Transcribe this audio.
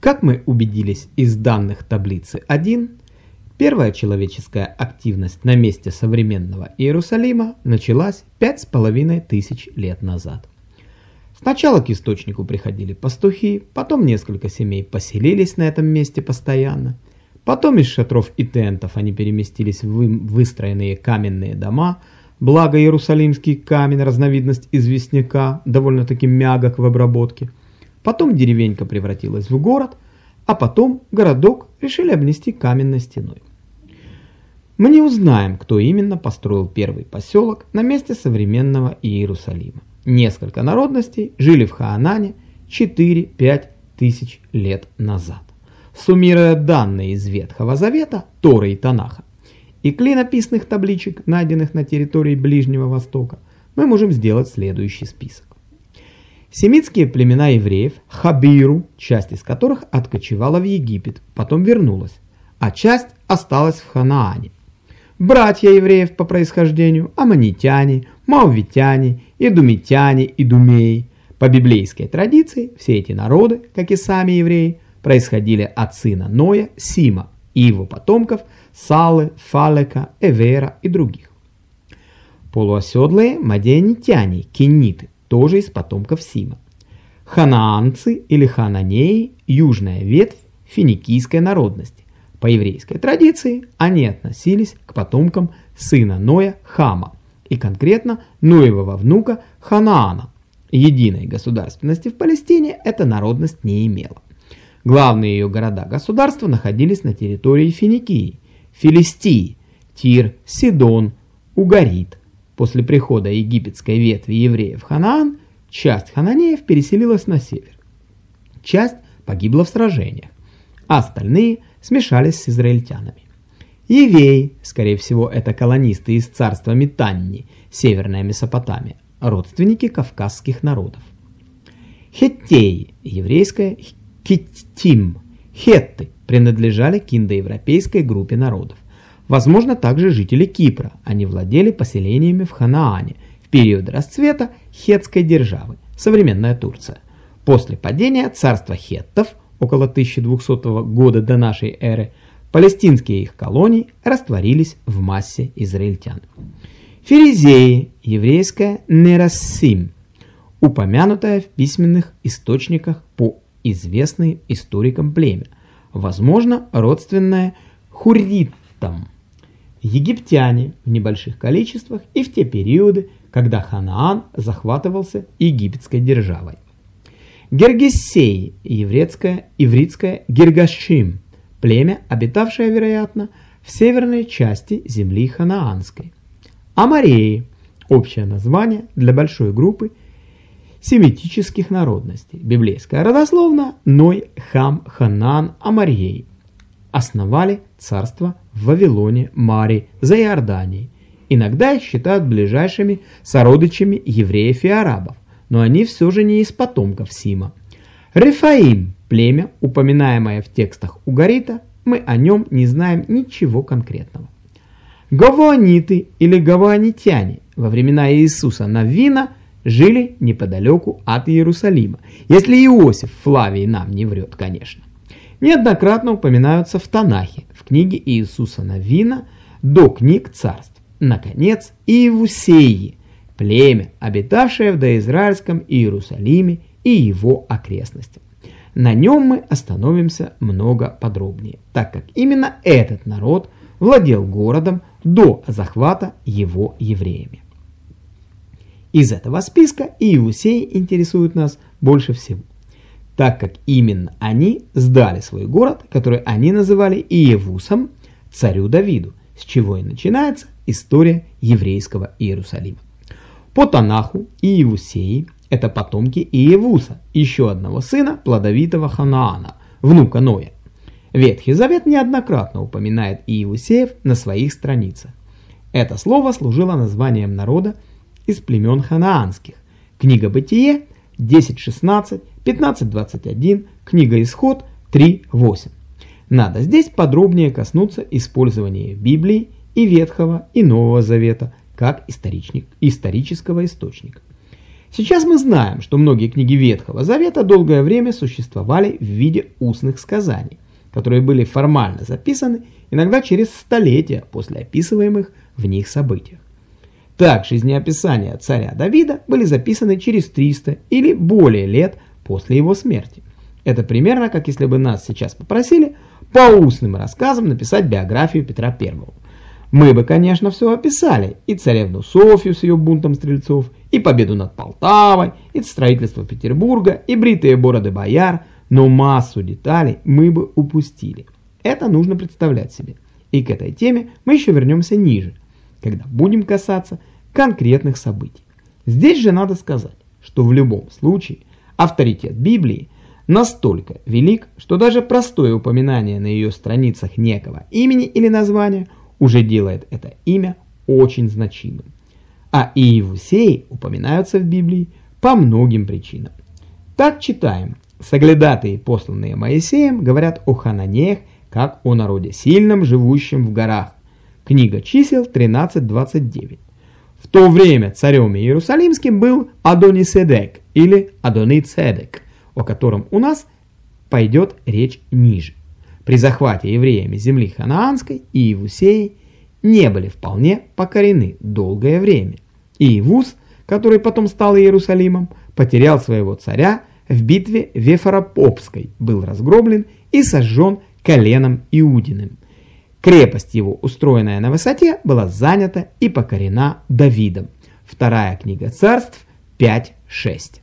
Как мы убедились из данных таблицы 1, первая человеческая активность на месте современного Иерусалима началась пять с половиной тысяч лет назад. Сначала к источнику приходили пастухи, потом несколько семей поселились на этом месте постоянно. Потом из шатров и тентов они переместились в выстроенные каменные дома, благо Иерусалимский камень, разновидность известняка, довольно-таки мягок в обработке. Потом деревенька превратилась в город, а потом городок решили обнести каменной стеной. Мы не узнаем, кто именно построил первый поселок на месте современного Иерусалима. Несколько народностей жили в Хаанане 4-5 тысяч лет назад суммируя данные из Ветхого Завета, Торы и Танаха, и клинописных табличек, найденных на территории Ближнего Востока, мы можем сделать следующий список. Семитские племена евреев, Хабиру, часть из которых откочевала в Египет, потом вернулась, а часть осталась в Ханаане. Братья евреев по происхождению, аммонитяне, маувитяне, идумитяне, идумеи. По библейской традиции все эти народы, как и сами евреи, происходили от сына Ноя, Сима и его потомков Салы, Фалека, Эвера и других. Полуоседлые мадианитяне, кенниты, тоже из потомков Сима. Ханаанцы или хананеи – южная ветвь финикийской народности. По еврейской традиции они относились к потомкам сына Ноя Хама и конкретно Ноевого внука Ханаана. Единой государственности в Палестине эта народность не имела. Главные ее города-государства находились на территории Финикии, Филистии, Тир, Сидон, Угарит. После прихода египетской ветви евреев в Ханаан, часть хананеев переселилась на север. Часть погибла в сражениях, а остальные смешались с израильтянами. Евеи, скорее всего, это колонисты из царства Митанни, Северная Месопотамия, родственники кавказских народов. Хеттеи, еврейское Киттим, хетты принадлежали к индоевропейской группе народов. Возможно, также жители Кипра, они владели поселениями в Ханаане в период расцвета хетской державы, современная Турция. После падения царства хеттов около 1200 года до нашей эры, палестинские их колонии растворились в массе израильтян. Ферезеи, еврейская Нерассим, упомянутая в письменных источниках по известное историкам племя, возможно, родственное хурритам. Египтяне в небольших количествах и в те периоды, когда Ханаан захватывался египетской державой. Гергесеи, еврейское, ивритское Гергашим, племя, обитавшее, вероятно, в северной части земли ханаанской. Амареи, общее название для большой группы семитических народностей. Библейская родословно Ной, Хам, Ханан, Амарьей. Основали царство в Вавилоне, Мари, за Иорданией. Иногда их считают ближайшими сородичами евреев и арабов, но они все же не из потомков Сима. Рефаим, племя, упоминаемое в текстах Угарита, мы о нем не знаем ничего конкретного. Гавуаниты или гавуанитяне во времена Иисуса Навина – жили неподалеку от Иерусалима, если Иосиф Флавий нам не врет, конечно. Неоднократно упоминаются в Танахе, в книге Иисуса Навина до книг царств. Наконец, Иевусеи, племя, обитавшее в доизраильском Иерусалиме и его окрестностях. На нем мы остановимся много подробнее, так как именно этот народ владел городом до захвата его евреями. Из этого списка Иусей интересует нас больше всего, так как именно они сдали свой город, который они называли Иевусом, царю Давиду, с чего и начинается история еврейского Иерусалима. По Танаху Иевусеи – это потомки Иевуса, еще одного сына плодовитого Ханаана, внука Ноя. Ветхий Завет неоднократно упоминает Иевусеев на своих страницах. Это слово служило названием народа, из племен ханаанских. Книга Бытие 10.16, 15.21, книга Исход 3.8. Надо здесь подробнее коснуться использования Библии и Ветхого и Нового Завета как исторического источника. Сейчас мы знаем, что многие книги Ветхого Завета долгое время существовали в виде устных сказаний, которые были формально записаны иногда через столетия после описываемых в них событиях. Так, жизнеописания царя Давида были записаны через 300 или более лет после его смерти. Это примерно как если бы нас сейчас попросили по устным рассказам написать биографию Петра I. Мы бы, конечно, все описали, и царевну Софью с ее бунтом стрельцов, и победу над Полтавой, и строительство Петербурга, и бритые бороды бояр, но массу деталей мы бы упустили. Это нужно представлять себе. И к этой теме мы еще вернемся ниже, когда будем касаться конкретных событий. Здесь же надо сказать, что в любом случае авторитет Библии настолько велик, что даже простое упоминание на ее страницах некого имени или названия уже делает это имя очень значимым. А Иевусеи упоминаются в Библии по многим причинам. Так читаем. Соглядатые, посланные Моисеем, говорят о Хананеях, как о народе сильном, живущем в горах. Книга чисел 13.29. В то время царем Иерусалимским был Адониседек или Адоницедек, о котором у нас пойдет речь ниже при захвате евреями земли ханаанской и Иевусеи не были вполне покорены долгое время. И Ивус, который потом стал Иерусалимом, потерял своего царя в битве Вефаропопской, был разгромлен и сожжен коленом Иудиным. Крепость его, устроенная на высоте, была занята и покорена Давидом. Вторая книга царств 5.6.